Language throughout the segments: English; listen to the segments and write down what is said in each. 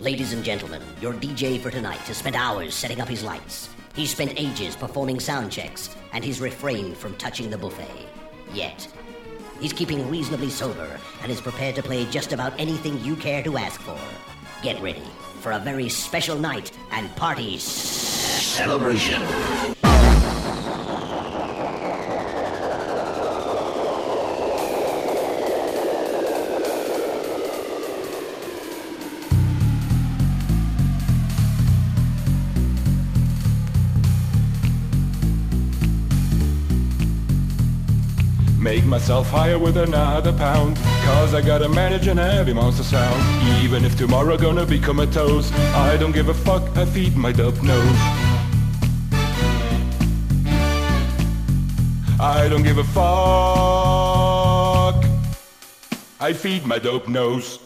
Ladies and gentlemen, your DJ for tonight has spent hours setting up his lights. He's spent ages performing sound checks, and he's refrained from touching the buffet. Yet. He's keeping reasonably sober and is prepared to play just about anything you care to ask for. Get ready for a very special night and party celebration. Myself higher with another pound. Cause I gotta manage an heavy monster sound. Even if tomorrow gonna become a toast I don't give a fuck, I feed my dope nose. I don't give a fuck. I feed my dope nose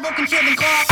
devil can kill them.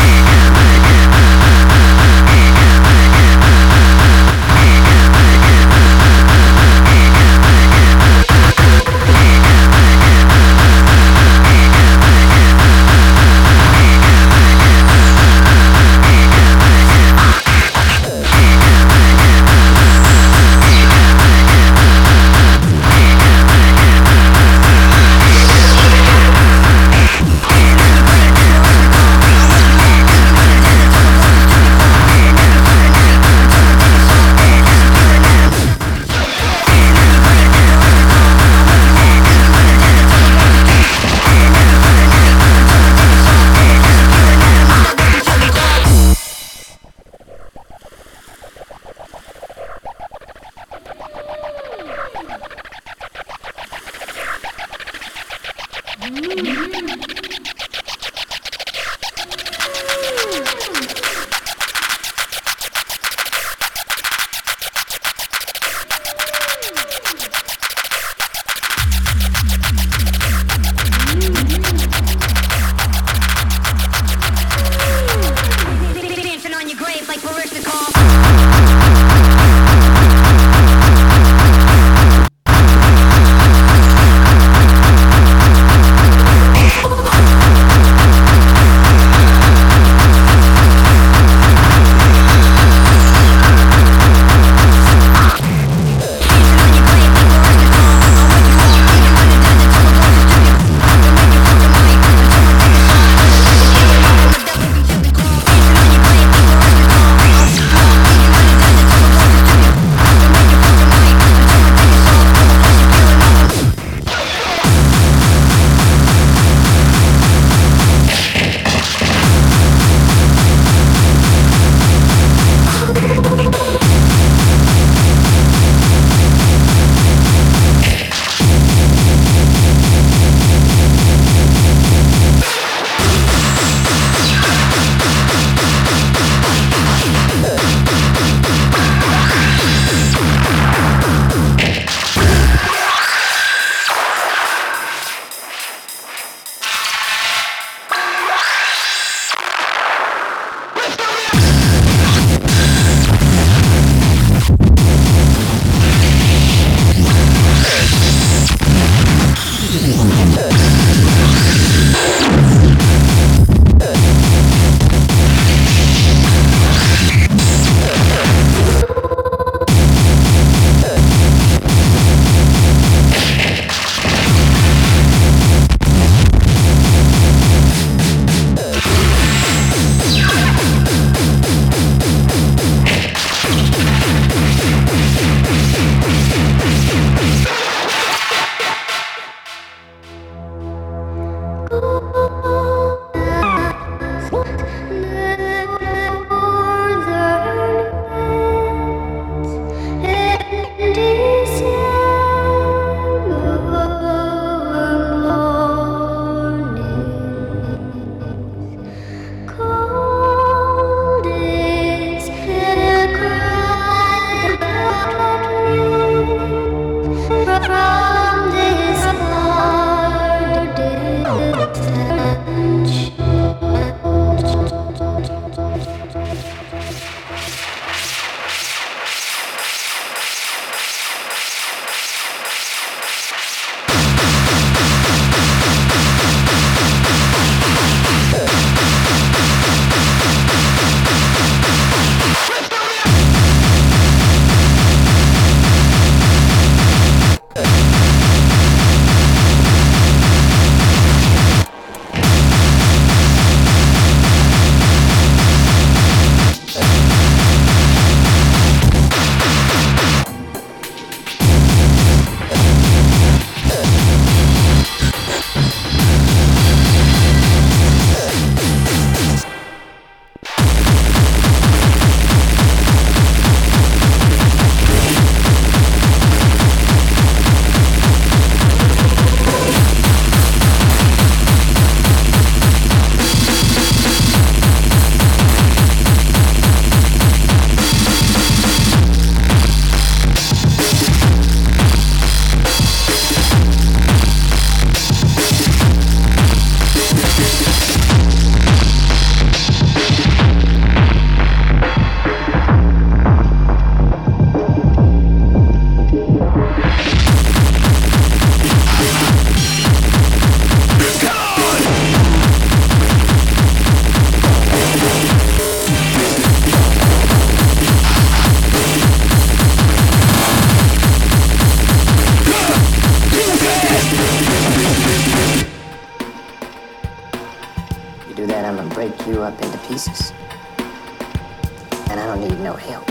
him.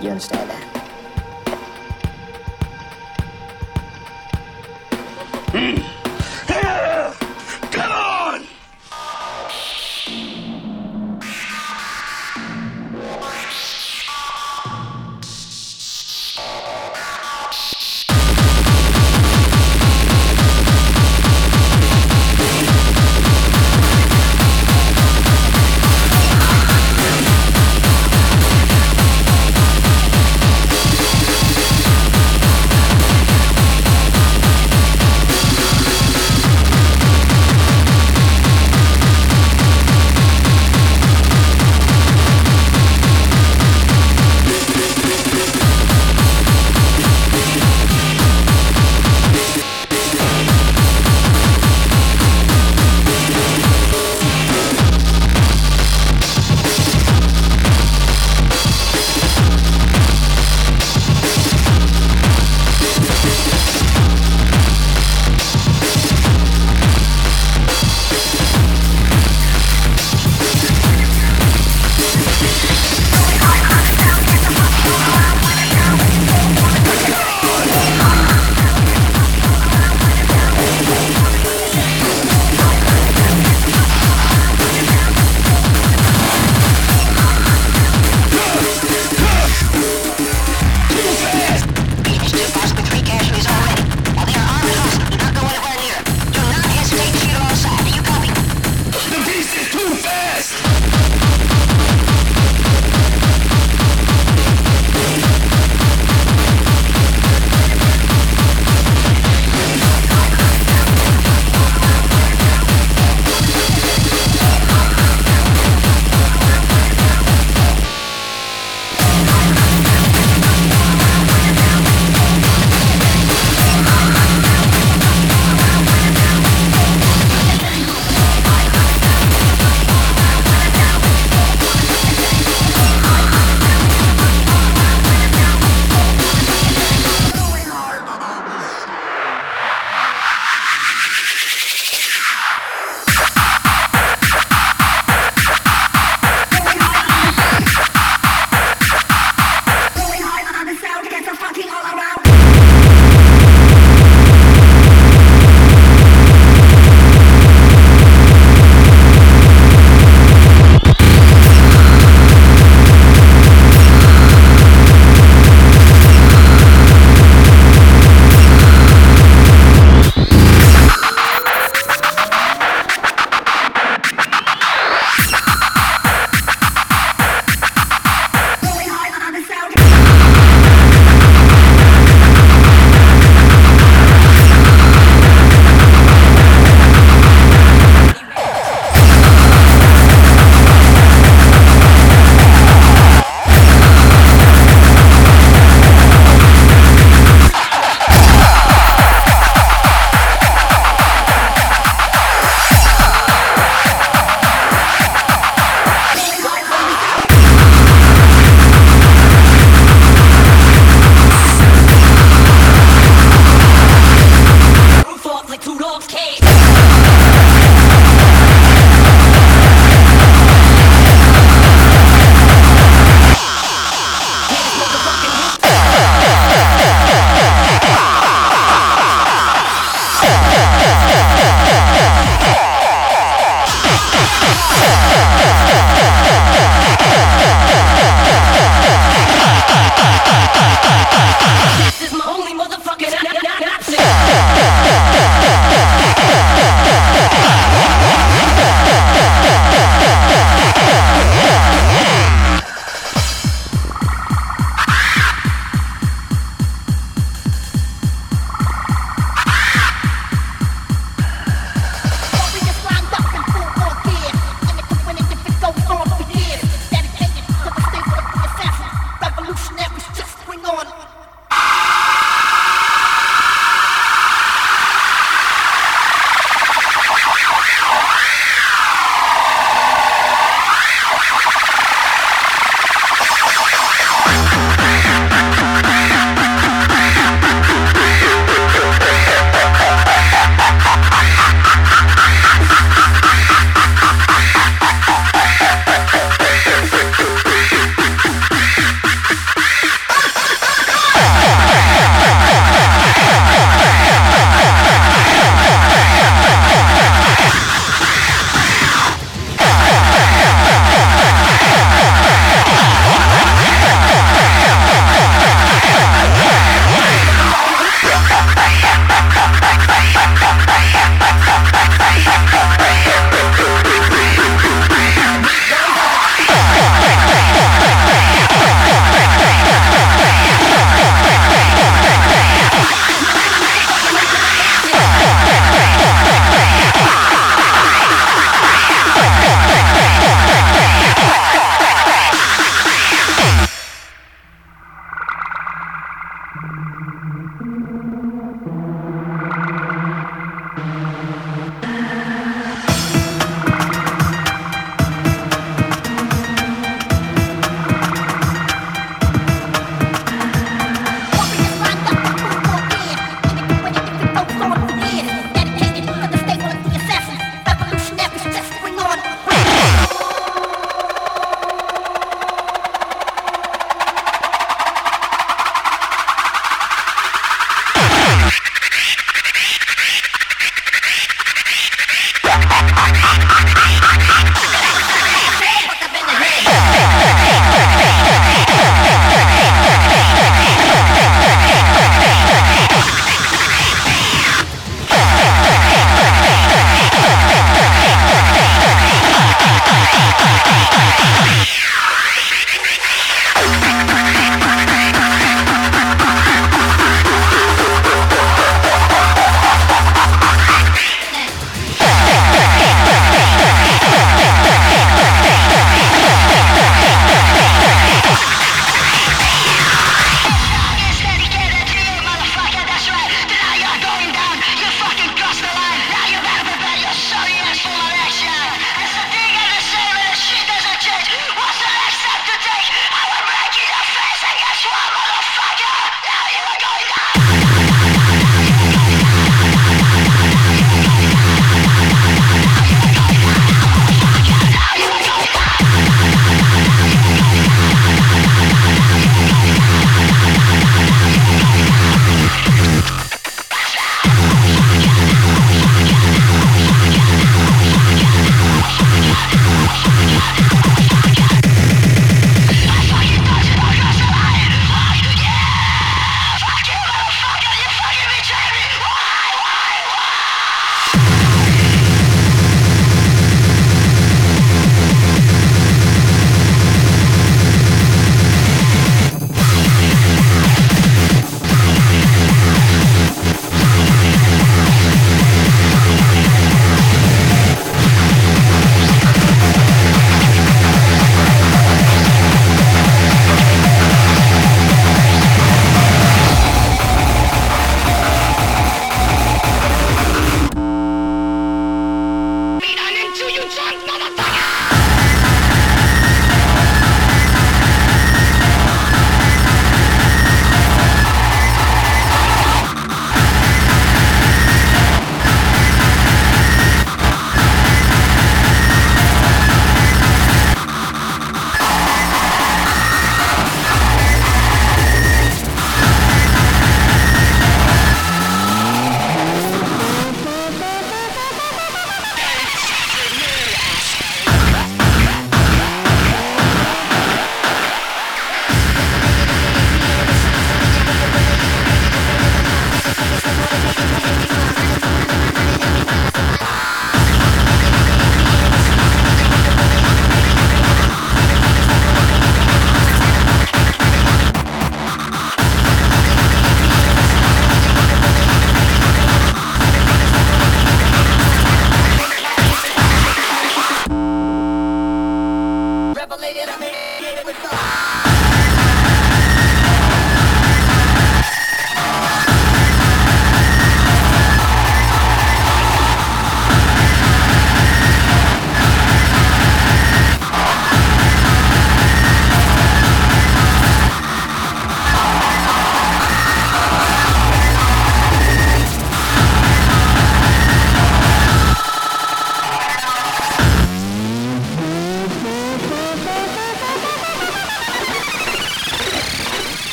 You understand that?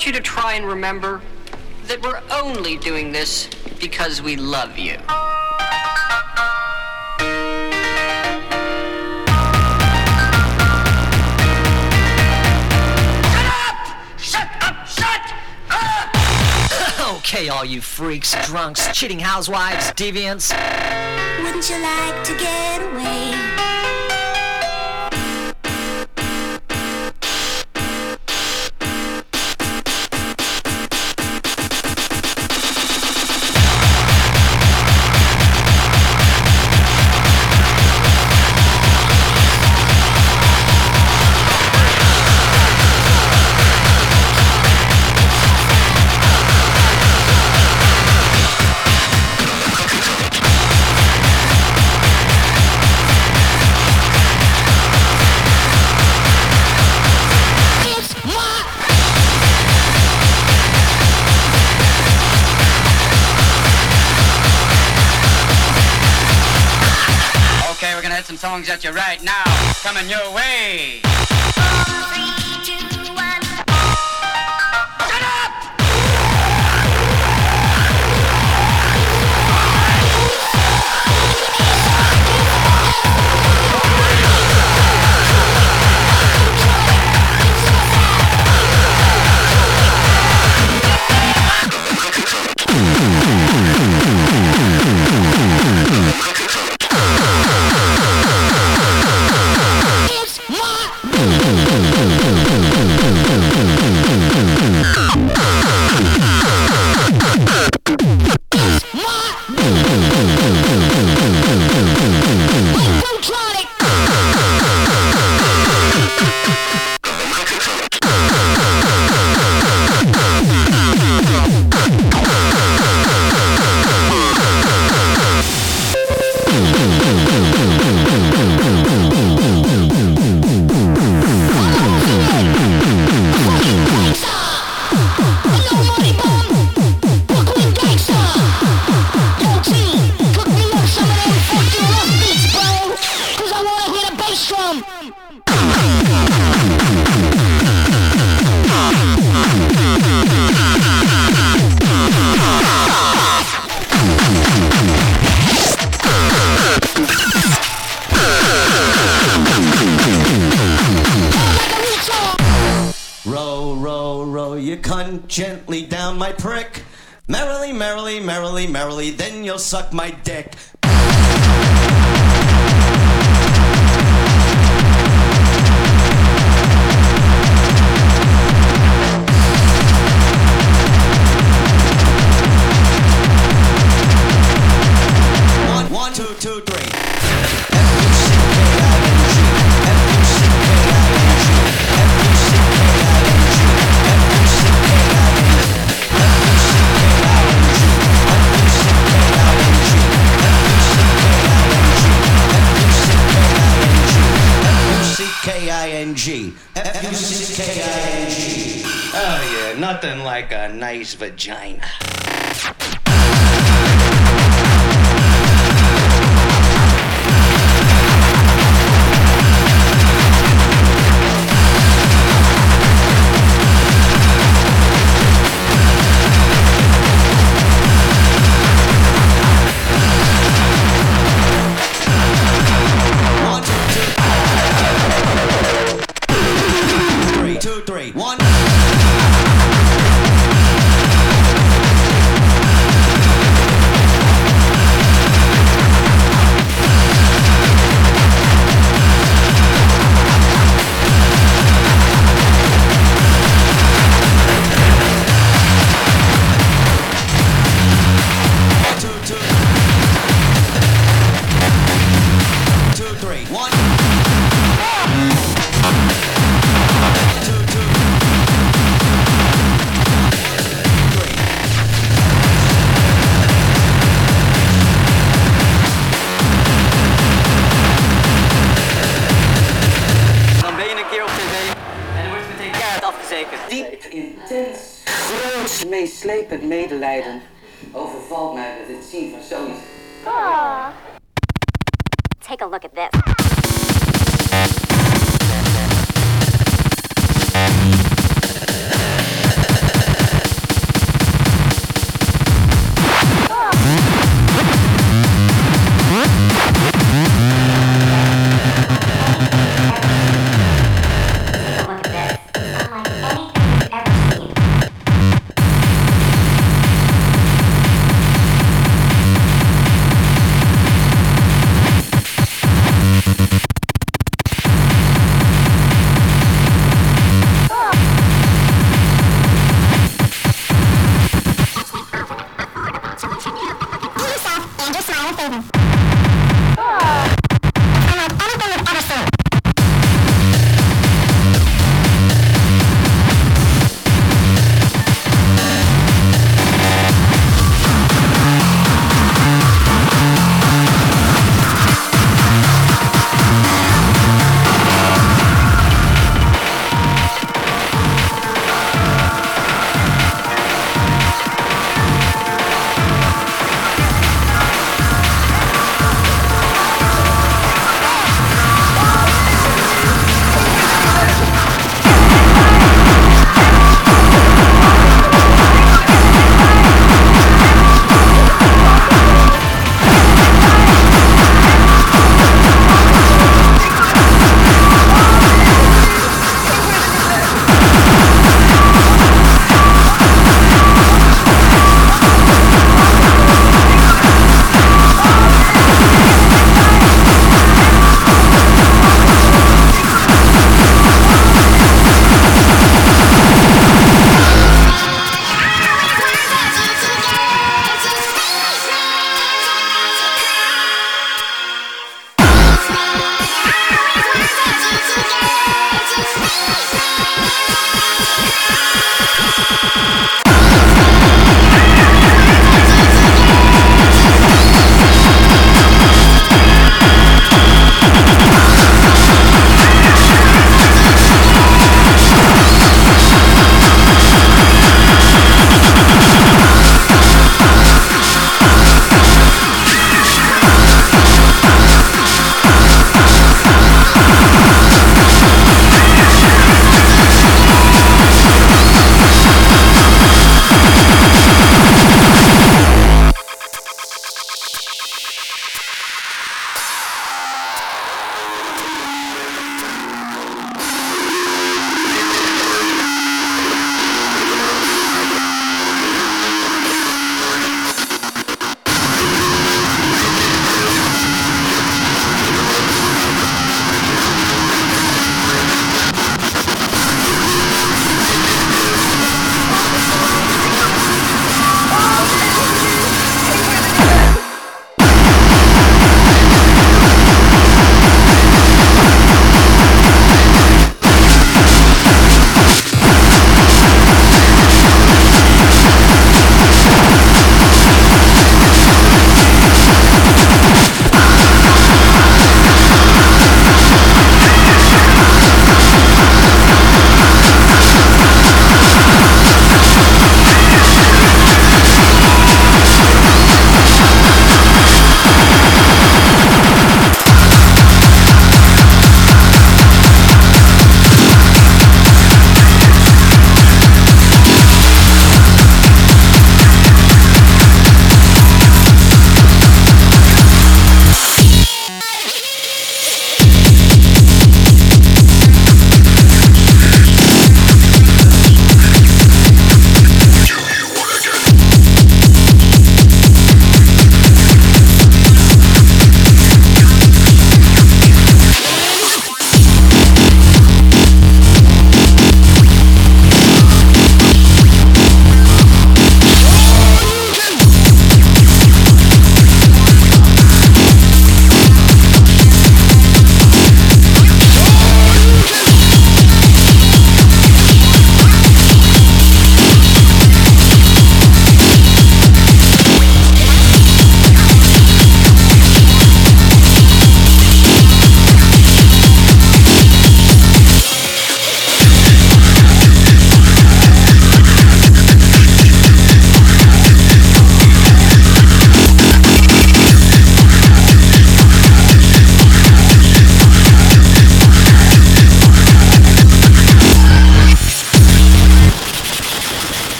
want you to try and remember that we're only doing this because we love you. Okay, all you freaks, drunks, cheating housewives, deviants. Wouldn't you like to get away? gently down my prick. Merrily, merrily, merrily, merrily, then you'll suck my dick. nothing like a nice vagina.